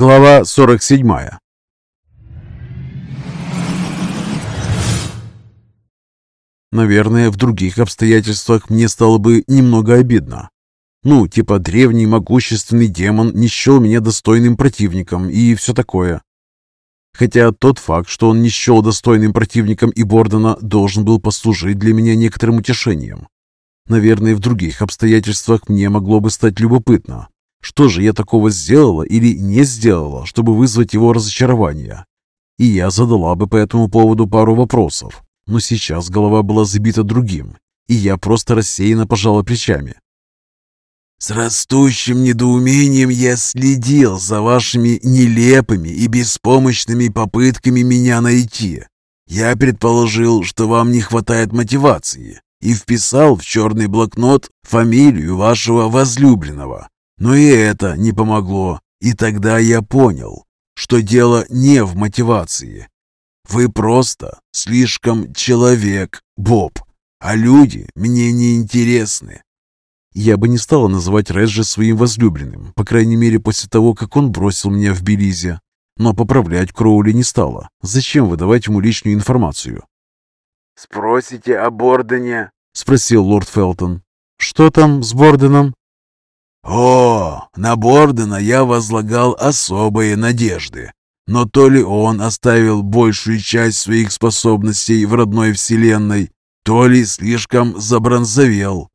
Глава 47 Наверное, в других обстоятельствах мне стало бы немного обидно. Ну, типа древний могущественный демон не счел меня достойным противником и все такое. Хотя тот факт, что он не счел достойным противником и Бордона, должен был послужить для меня некоторым утешением. Наверное, в других обстоятельствах мне могло бы стать любопытно, что же я такого сделала или не сделала, чтобы вызвать его разочарование. И я задала бы по этому поводу пару вопросов. Но сейчас голова была забита другим, и я просто рассеянно пожала плечами. С растущим недоумением я следил за вашими нелепыми и беспомощными попытками меня найти. Я предположил, что вам не хватает мотивации, и вписал в черный блокнот фамилию вашего возлюбленного. Но и это не помогло, и тогда я понял, что дело не в мотивации. Вы просто слишком человек, Боб, а люди мне не интересны. Я бы не стала называть Реджи своим возлюбленным, по крайней мере после того, как он бросил меня в Белизе. Но поправлять Кроули не стала. Зачем выдавать ему лишнюю информацию? «Спросите о Бордене?» — спросил лорд Фелтон. «Что там с Борденом?» «О, на Бордена я возлагал особые надежды. Но то ли он оставил большую часть своих способностей в родной вселенной, то ли слишком забронзовел.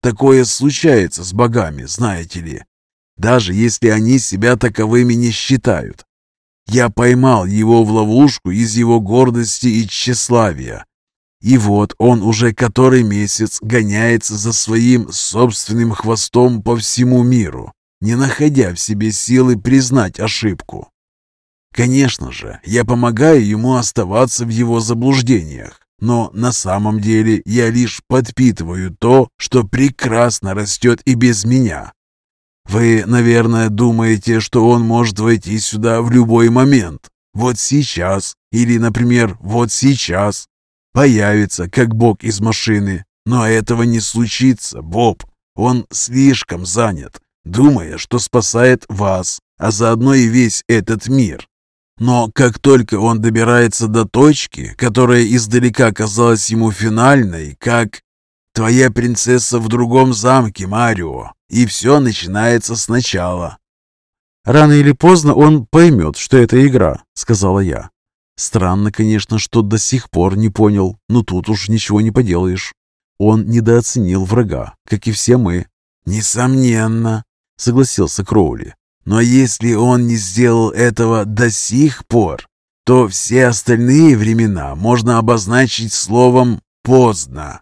Такое случается с богами, знаете ли, даже если они себя таковыми не считают. Я поймал его в ловушку из его гордости и тщеславия. И вот он уже который месяц гоняется за своим собственным хвостом по всему миру, не находя в себе силы признать ошибку. Конечно же, я помогаю ему оставаться в его заблуждениях, но на самом деле я лишь подпитываю то, что прекрасно растет и без меня. Вы, наверное, думаете, что он может войти сюда в любой момент. Вот сейчас, или, например, вот сейчас. Появится, как бог из машины. Но этого не случится, Боб. Он слишком занят, думая, что спасает вас, а заодно и весь этот мир. Но как только он добирается до точки, которая издалека казалась ему финальной, как «Твоя принцесса в другом замке, Марио», и все начинается сначала. «Рано или поздно он поймет, что это игра», — сказала я. Странно, конечно, что до сих пор не понял, но тут уж ничего не поделаешь. Он недооценил врага, как и все мы. «Несомненно», — согласился Кроули. Но если он не сделал этого до сих пор, то все остальные времена можно обозначить словом «поздно».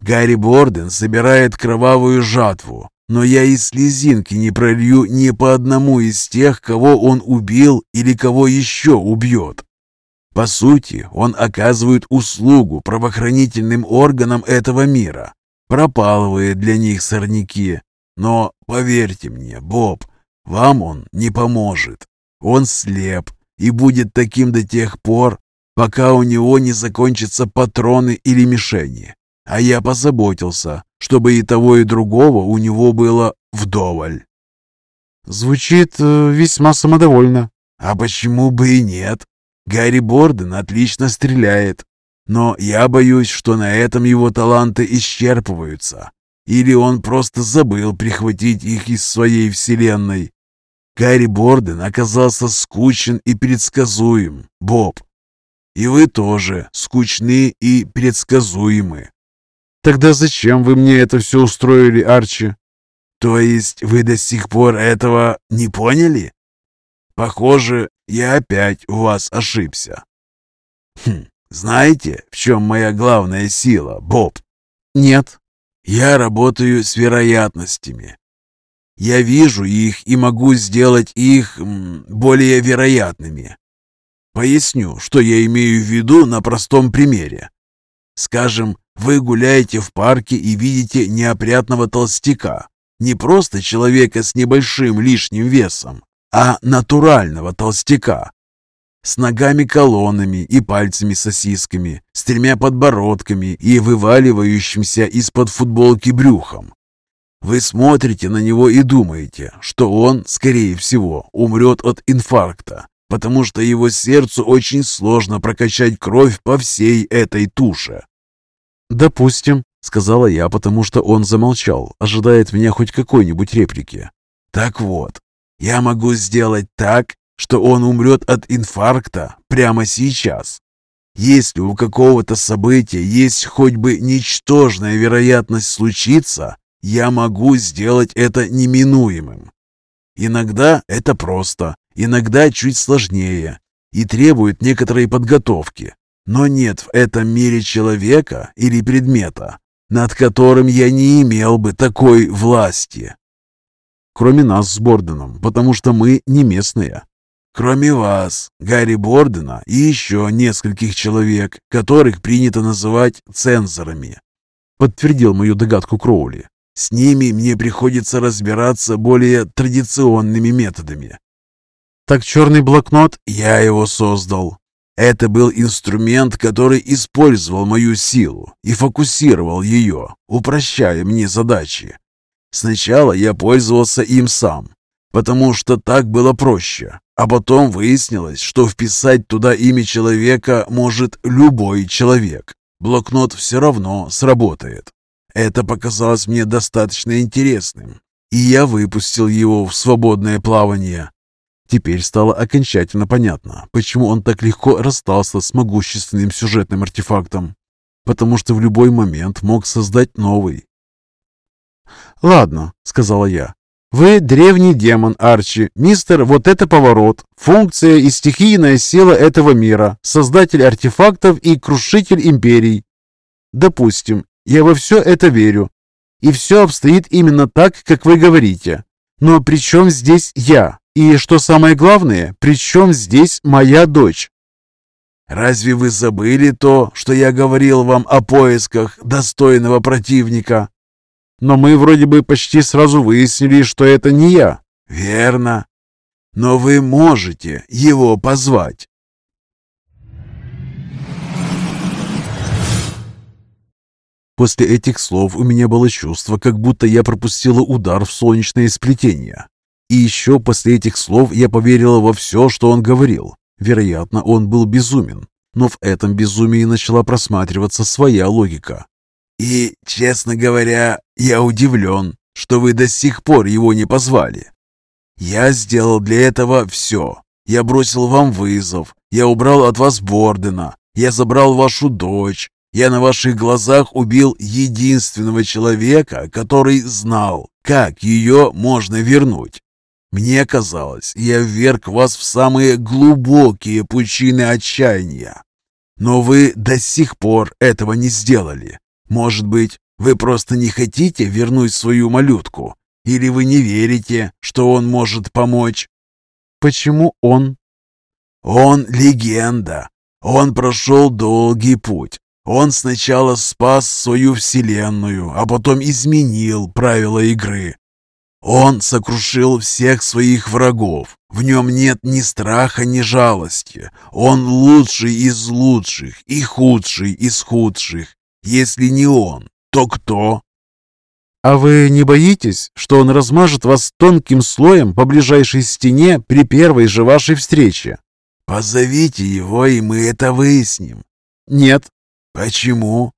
Гарри Борден собирает кровавую жатву, но я и слезинки не пролью ни по одному из тех, кого он убил или кого еще убьет. По сути, он оказывает услугу правоохранительным органам этого мира, пропалывая для них сорняки. Но поверьте мне, Боб, вам он не поможет. Он слеп и будет таким до тех пор, пока у него не закончатся патроны или мишени. А я позаботился, чтобы и того, и другого у него было вдоволь. Звучит э, весьма самодовольно. А почему бы и нет? Гарри Борден отлично стреляет. Но я боюсь, что на этом его таланты исчерпываются. Или он просто забыл прихватить их из своей вселенной. Гарри Борден оказался скучен и предсказуем, Боб. И вы тоже скучны и предсказуемы. Тогда зачем вы мне это все устроили, Арчи? То есть вы до сих пор этого не поняли? Похоже, я опять у вас ошибся. Хм, знаете, в чем моя главная сила, Боб? Нет. Я работаю с вероятностями. Я вижу их и могу сделать их более вероятными. Поясню, что я имею в виду на простом примере. Скажем, вы гуляете в парке и видите неопрятного толстяка. Не просто человека с небольшим лишним весом, а натурального толстяка. С ногами-колоннами и пальцами-сосисками, с тремя подбородками и вываливающимся из-под футболки брюхом. Вы смотрите на него и думаете, что он, скорее всего, умрет от инфаркта, потому что его сердцу очень сложно прокачать кровь по всей этой туше. «Допустим», — сказала я, потому что он замолчал, ожидая от меня хоть какой-нибудь реплики. «Так вот, я могу сделать так, что он умрет от инфаркта прямо сейчас. Если у какого-то события есть хоть бы ничтожная вероятность случиться, я могу сделать это неминуемым. Иногда это просто, иногда чуть сложнее и требует некоторой подготовки. Но нет в этом мире человека или предмета, над которым я не имел бы такой власти. Кроме нас с Борденом, потому что мы не местные. Кроме вас, Гарри Бордена и еще нескольких человек, которых принято называть цензорами, подтвердил мою догадку Кроули. С ними мне приходится разбираться более традиционными методами. Так черный блокнот? Я его создал. Это был инструмент, который использовал мою силу и фокусировал ее, упрощая мне задачи. Сначала я пользовался им сам, потому что так было проще, а потом выяснилось, что вписать туда имя человека может любой человек. Блокнот все равно сработает. Это показалось мне достаточно интересным, и я выпустил его в свободное плавание. Теперь стало окончательно понятно, почему он так легко расстался с могущественным сюжетным артефактом. Потому что в любой момент мог создать новый. «Ладно», — сказала я, вы древний демон, Арчи. Мистер, вот это поворот. Функция и стихийная сила этого мира. Создатель артефактов и крушитель империй. Допустим, я во все это верю. И все обстоит именно так, как вы говорите. Но при чем здесь я? И что самое главное, при чем здесь моя дочь? Разве вы забыли то, что я говорил вам о поисках достойного противника? Но мы вроде бы почти сразу выяснили, что это не я». «Верно. Но вы можете его позвать». После этих слов у меня было чувство, как будто я пропустила удар в солнечное сплетение. И еще после этих слов я поверила во все, что он говорил. Вероятно, он был безумен, но в этом безумии начала просматриваться своя логика. И, честно говоря, я удивлен, что вы до сих пор его не позвали. Я сделал для этого все. Я бросил вам вызов, я убрал от вас Бордена, я забрал вашу дочь, я на ваших глазах убил единственного человека, который знал, как ее можно вернуть. Мне казалось, я вверг вас в самые глубокие пучины отчаяния. Но вы до сих пор этого не сделали. Может быть, вы просто не хотите вернуть свою малютку? Или вы не верите, что он может помочь? Почему он? Он легенда. Он прошел долгий путь. Он сначала спас свою вселенную, а потом изменил правила игры. Он сокрушил всех своих врагов. В нем нет ни страха, ни жалости. Он лучший из лучших и худший из худших. Если не он, то кто? А вы не боитесь, что он размажет вас тонким слоем по ближайшей стене при первой же вашей встрече? Позовите его, и мы это выясним. Нет. Почему?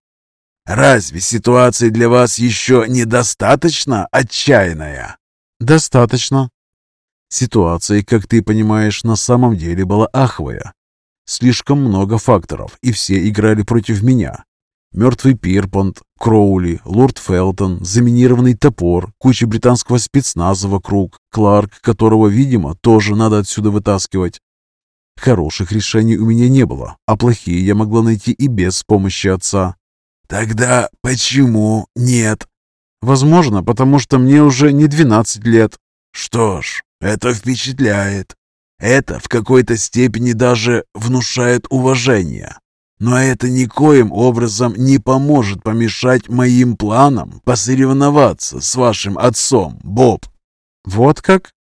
Разве ситуация для вас еще недостаточно отчаянная? Достаточно. Ситуация, как ты понимаешь, на самом деле была аховая. Слишком много факторов, и все играли против меня. Мертвый Пирпонт, Кроули, Лорд Фелтон, заминированный топор, куча британского спецназа вокруг, Кларк, которого, видимо, тоже надо отсюда вытаскивать. Хороших решений у меня не было, а плохие я могла найти и без помощи отца. Тогда почему нет? Возможно, потому что мне уже не 12 лет. Что ж, это впечатляет. Это в какой-то степени даже внушает уважение. Но это никоим образом не поможет помешать моим планам посоревноваться с вашим отцом, Боб. Вот как?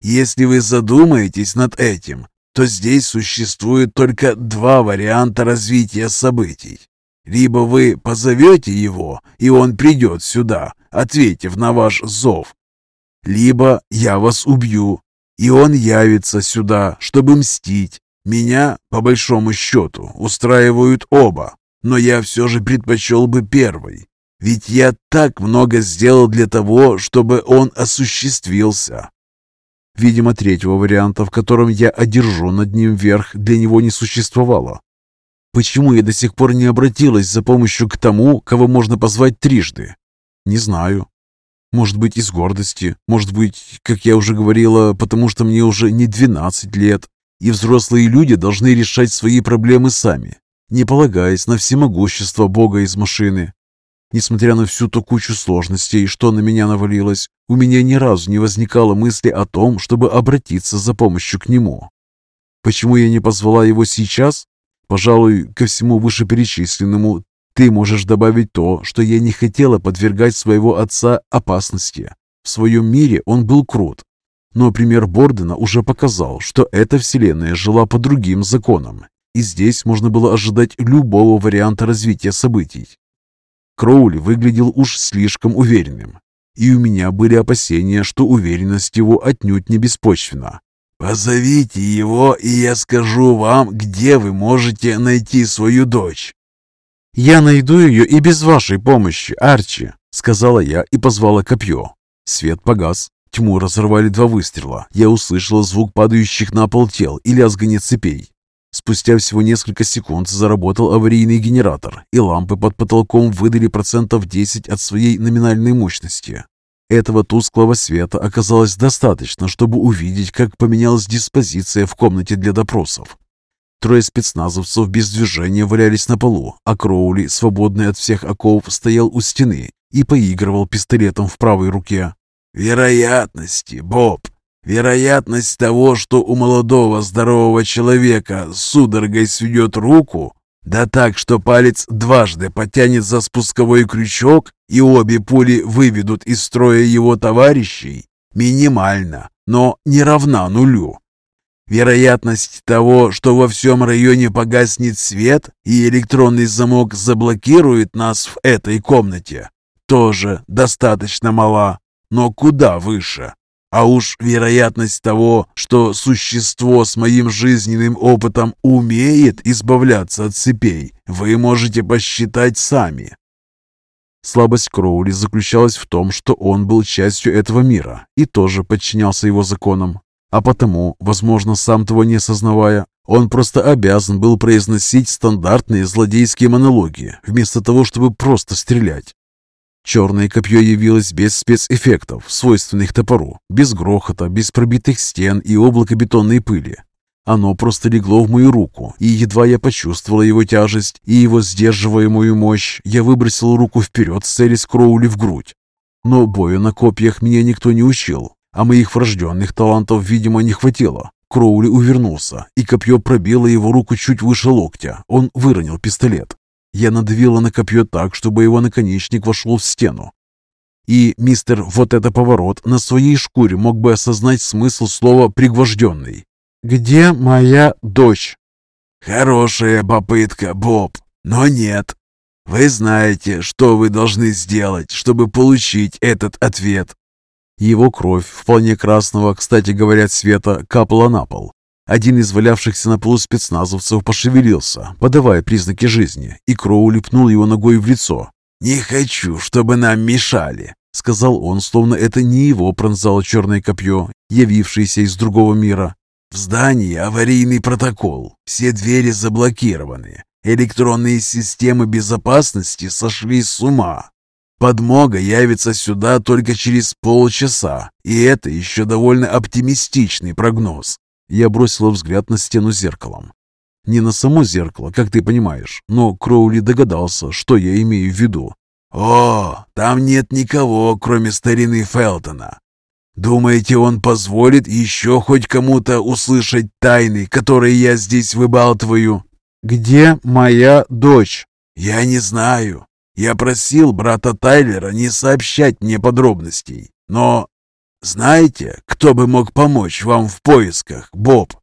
Если вы задумаетесь над этим, то здесь существует только два варианта развития событий. Либо вы позовете его, и он придет сюда, ответив на ваш зов. Либо я вас убью, и он явится сюда, чтобы мстить. Меня, по большому счету, устраивают оба, но я все же предпочел бы первый. Ведь я так много сделал для того, чтобы он осуществился. Видимо, третьего варианта, в котором я одержу над ним верх, для него не существовало. Почему я до сих пор не обратилась за помощью к тому, кого можно позвать трижды? Не знаю. Может быть, из гордости, может быть, как я уже говорила, потому что мне уже не 12 лет, и взрослые люди должны решать свои проблемы сами, не полагаясь на всемогущество Бога из машины. Несмотря на всю ту кучу сложностей, что на меня навалилось, у меня ни разу не возникало мысли о том, чтобы обратиться за помощью к нему. Почему я не позвала его сейчас? Пожалуй, ко всему вышеперечисленному ты можешь добавить то, что я не хотела подвергать своего отца опасности. В своем мире он был крут. Но пример Бордена уже показал, что эта вселенная жила по другим законам, и здесь можно было ожидать любого варианта развития событий. Кроули выглядел уж слишком уверенным, и у меня были опасения, что уверенность его отнюдь не беспочвена. «Позовите его, и я скажу вам, где вы можете найти свою дочь». «Я найду ее и без вашей помощи, Арчи», — сказала я и позвала копье. Свет погас. Тьму разорвали два выстрела. Я услышала звук падающих на пол тел и лязгание цепей. Спустя всего несколько секунд заработал аварийный генератор, и лампы под потолком выдали процентов 10 от своей номинальной мощности. Этого тусклого света оказалось достаточно, чтобы увидеть, как поменялась диспозиция в комнате для допросов. Трое спецназовцев без движения валялись на полу, а Кроули, свободный от всех оков, стоял у стены и поигрывал пистолетом в правой руке. «Вероятности, Боб! Вероятность того, что у молодого здорового человека судорогой сведет руку, да так, что палец дважды потянет за спусковой крючок и обе пули выведут из строя его товарищей, минимальна, но не равна нулю. Вероятность того, что во всем районе погаснет свет и электронный замок заблокирует нас в этой комнате, тоже достаточно мала, но куда выше. А уж вероятность того, что существо с моим жизненным опытом умеет избавляться от цепей, вы можете посчитать сами. Слабость Кроули заключалась в том, что он был частью этого мира и тоже подчинялся его законам. А потому, возможно, сам того не осознавая, он просто обязан был произносить стандартные злодейские монологи, вместо того, чтобы просто стрелять. Черное копье явилось без спецэффектов, свойственных топору, без грохота, без пробитых стен и облака бетонной пыли. Оно просто легло в мою руку, и едва я почувствовала его тяжесть и его сдерживаемую мощь, я выбросил руку вперед, целясь Кроули в грудь. Но бою на копьях меня никто не учил, а моих врожденных талантов, видимо, не хватило. Кроули увернулся, и копье пробило его руку чуть выше локтя. Он выронил пистолет. Я надавила на копье так, чтобы его наконечник вошел в стену. И мистер вот это поворот на своей шкуре мог бы осознать смысл слова «пригвожденный». «Где моя дочь?» «Хорошая попытка, Боб, но нет. Вы знаете, что вы должны сделать, чтобы получить этот ответ. Его кровь, вполне красного, кстати говоря, цвета, капала на пол. Один из валявшихся на полу спецназовцев пошевелился, подавая признаки жизни, и Кроу лепнул его ногой в лицо. «Не хочу, чтобы нам мешали», — сказал он, словно это не его пронзало черное копье, явившееся из другого мира. «В здании аварийный протокол, все двери заблокированы, электронные системы безопасности сошли с ума. Подмога явится сюда только через полчаса, и это еще довольно оптимистичный прогноз. Я бросила взгляд на стену зеркалом. Не на само зеркало, как ты понимаешь, но Кроули догадался, что я имею в виду. «О, там нет никого, кроме старины Фелтона. Думаете, он позволит еще хоть кому-то услышать тайны, которые я здесь выбалтываю?» «Где моя дочь?» «Я не знаю. Я просил брата Тайлера не сообщать мне подробностей, но знаете, кто бы мог помочь вам в поисках, Боб?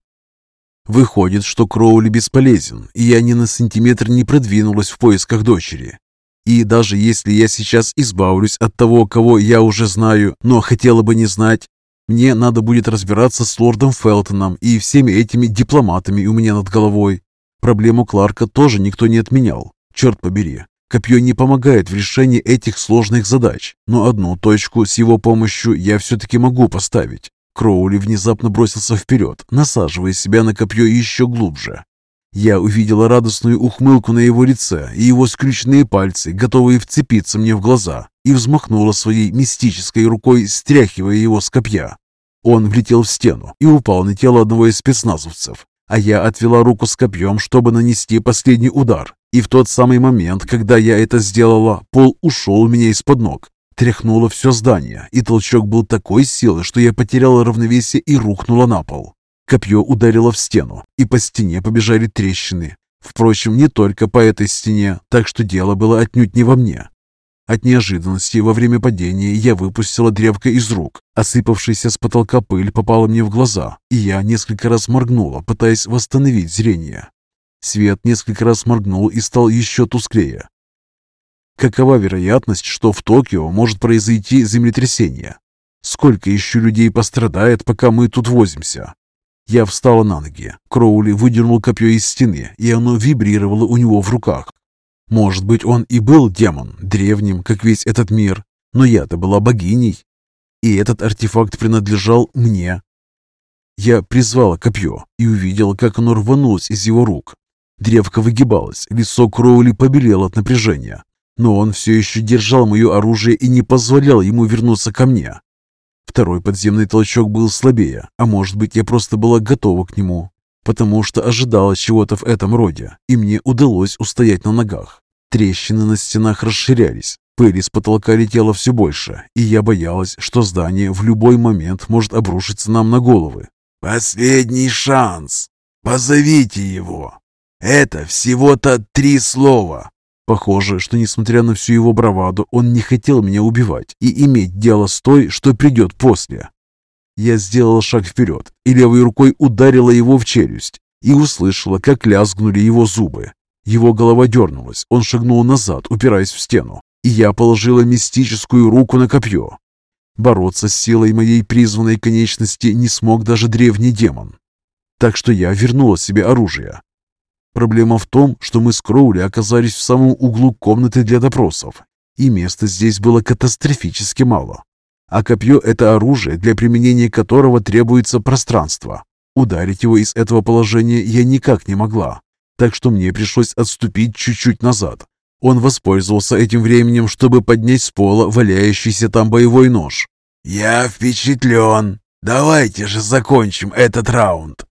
Выходит, что Кроули бесполезен, и я ни на сантиметр не продвинулась в поисках дочери. И даже если я сейчас избавлюсь от того, кого я уже знаю, но хотела бы не знать, мне надо будет разбираться с лордом Фелтоном и всеми этими дипломатами у меня над головой. Проблему Кларка тоже никто не отменял. Черт побери, копье не помогает в решении этих сложных задач, но одну точку с его помощью я все-таки могу поставить. Кроули внезапно бросился вперед, насаживая себя на копье еще глубже. Я увидела радостную ухмылку на его лице и его скрюченные пальцы, готовые вцепиться мне в глаза, и взмахнула своей мистической рукой, стряхивая его с копья. Он влетел в стену и упал на тело одного из спецназовцев, а я отвела руку с копьем, чтобы нанести последний удар. И в тот самый момент, когда я это сделала, пол ушел у меня из-под ног. Тряхнуло все здание, и толчок был такой силы, что я потеряла равновесие и рухнула на пол. Копье ударило в стену, и по стене побежали трещины. Впрочем, не только по этой стене, так что дело было отнюдь не во мне. От неожиданности во время падения я выпустила древко из рук. Осыпавшаяся с потолка пыль попала мне в глаза, и я несколько раз моргнула, пытаясь восстановить зрение. Свет несколько раз моргнул и стал еще тусклее. Какова вероятность, что в Токио может произойти землетрясение? Сколько еще людей пострадает, пока мы тут возимся? Я встала на ноги. Кроули выдернул копье из стены, и оно вибрировало у него в руках. Может быть, он и был демон, древним, как весь этот мир, но я-то была богиней, и этот артефакт принадлежал мне. Я призвала копье и увидела, как оно рванулось из его рук. Древко выгибалось, лицо Кроули побелело от напряжения, но он все еще держал мое оружие и не позволял ему вернуться ко мне. Второй подземный толчок был слабее, а может быть, я просто была готова к нему, потому что ожидала чего-то в этом роде, и мне удалось устоять на ногах. Трещины на стенах расширялись, пыль из потолка летела все больше, и я боялась, что здание в любой момент может обрушиться нам на головы. «Последний шанс! Позовите его! Это всего-то три слова!» Похоже, что, несмотря на всю его браваду, он не хотел меня убивать и иметь дело с той, что придет после. Я сделала шаг вперед и левой рукой ударила его в челюсть и услышала, как лязгнули его зубы. Его голова дернулась, он шагнул назад, упираясь в стену, и я положила мистическую руку на копье. Бороться с силой моей призванной конечности не смог даже древний демон. Так что я вернула себе оружие Проблема в том, что мы с Кроули оказались в самом углу комнаты для допросов, и места здесь было катастрофически мало. А копье – это оружие, для применения которого требуется пространство. Ударить его из этого положения я никак не могла, так что мне пришлось отступить чуть-чуть назад. Он воспользовался этим временем, чтобы поднять с пола валяющийся там боевой нож. «Я впечатлен. Давайте же закончим этот раунд».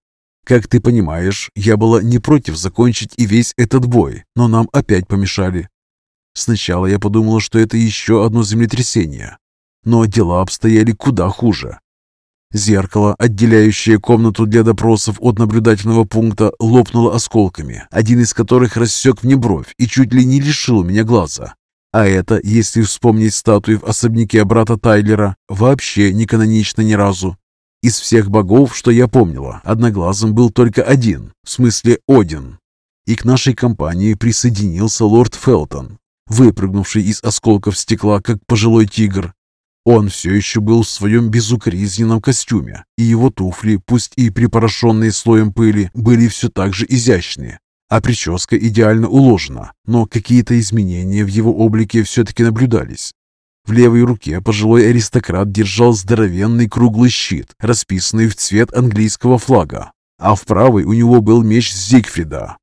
Как ты понимаешь, я была не против закончить и весь этот бой, но нам опять помешали. Сначала я подумала, что это еще одно землетрясение, но дела обстояли куда хуже. Зеркало, отделяющее комнату для допросов от наблюдательного пункта, лопнуло осколками, один из которых рассек мне бровь и чуть ли не лишил меня глаза. А это, если вспомнить статую в особняке брата Тайлера, вообще не канонично ни разу. Из всех богов, что я помнила, одноглазым был только один, в смысле Один. И к нашей компании присоединился лорд Фелтон, выпрыгнувший из осколков стекла, как пожилой тигр. Он все еще был в своем безукоризненном костюме, и его туфли, пусть и припорошенные слоем пыли, были все так же изящные, а прическа идеально уложена, но какие-то изменения в его облике все-таки наблюдались. В левой руке пожилой аристократ держал здоровенный круглый щит, расписанный в цвет английского флага, а в правой у него был меч Зигфрида,